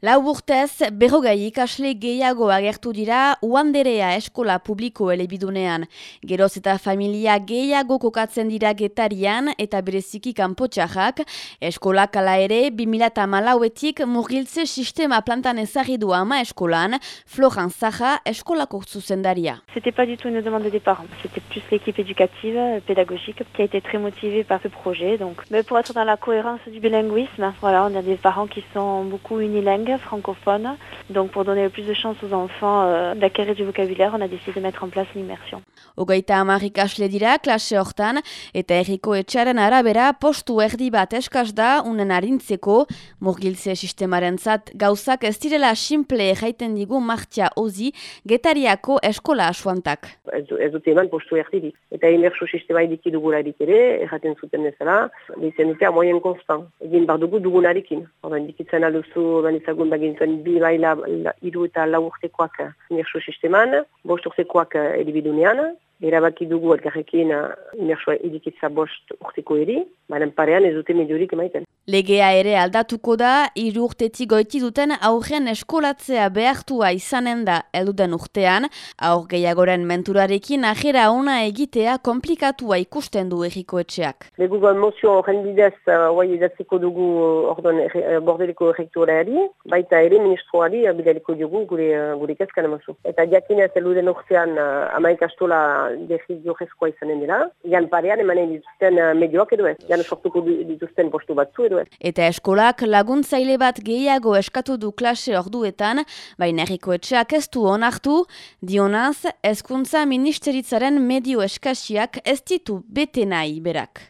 Lau urtez, berrogei ikasle gehiago agertu dira uanderea eskola publiko elebidunean. Geroz eta familia gehiago kokatzen dira getarian eta bereziki kanpotxarrak. Eskola kala ere, 2000 malauetik murgiltze sistema plantan ezagidu ama eskolan, Floran Zaha eskolako zuzendaria. C'était pas du tout une demande des parents. C'était plus l'équipe éducative, pédagogique, qui a été très motivée par ce projet. Donc, mais pour être dans la cohérence du bilinguisme, voilà, on a des parents qui sont beaucoup unilingues francophone. Donc pour donner le plus de chance aux enfants euh, d'acquérir du vocabulaire, on a décidé de mettre en place l'immersion. Ogeita hamar ikasle dira klase hortan eta erriko etxaren arabera postu erdi bat eskaz da unen arintzeko murgiltze sistemaren zat gauzak ez direla simple jaiten digu martia ozi getariako eskola asuantak. Ez, ez dute eman postu erdirik. Eta imerso sistema ediki dugularik ere, erraten zuten ezala, behizen dute amoien konstant. Egin bar dugu dugunarekin. Horben dikitzen alduzu, ben egun bagintuen bi baila iru eta lau urtekoak inerso sisteman, bost urtekoak edibidunean, erabaki dugu elkarrekin inersoa edikitza bost urteko eri, baren parean ez dute mediorik emaiten. Legea ere aldatuko da, hiru urtetik goiti duten aurren eskolatzea behartua izanen da eluden urtean, aur gehiagoren menturarekin ajera ona egitea komplikatua ikusten du erriko etxeak. Legugan mozio horren bidez, uh, edatzeko dugu uh, ordon er, bordeliko errektoreari, baita ere ministroari bidaliko dugu gure, gure keskan emazu. Eta jakinez eluden urtean uh, amaik astola defizio jezkoa izanen dela, jan parean emanen dituzten uh, medioak edo ez, jan sortuko dituzten postu batzu edo Eta eskolak laguntzaile bat gehiago eskatu du klase orduetan, baina erriko etxeak ez du onartu, dionaz, ezkuntza ministeritzaren medio eskasiak ez ditu bete nahi berak.